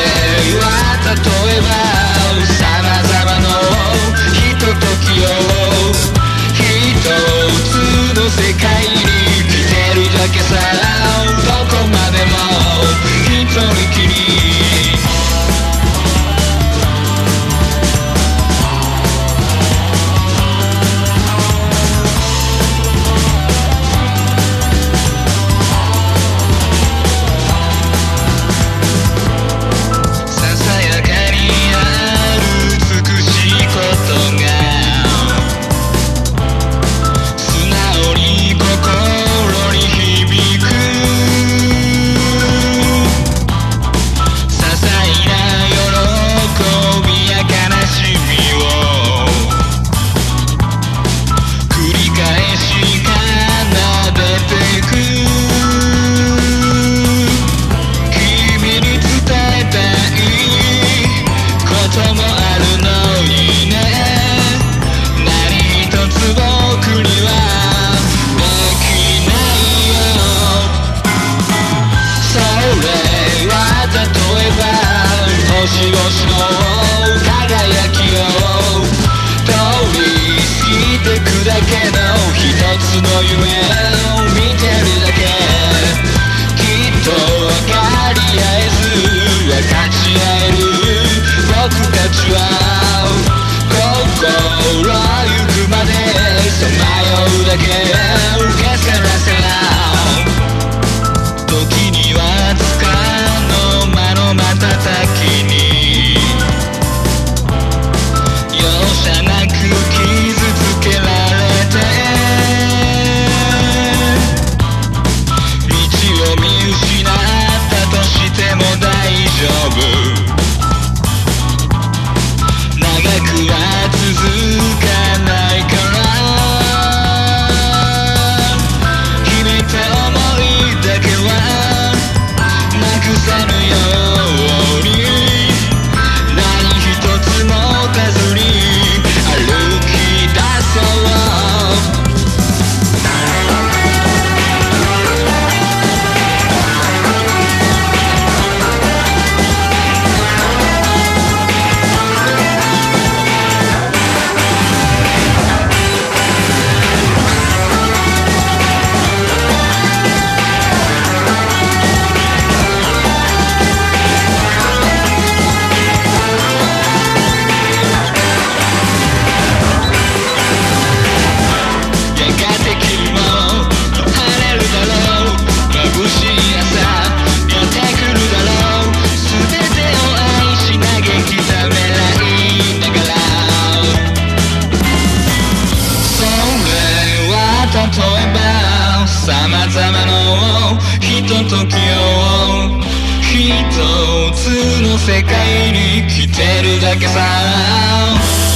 は例えば様々のひとときを一つの世界に来てるだけさ。どこまでも一人きり。こともあるのにね。何一つ僕にはできないよ。それは例えば星々の輝きを通り過ぎてくだけの一つの夢。ひとときをひとつの世界に来てるだけさ。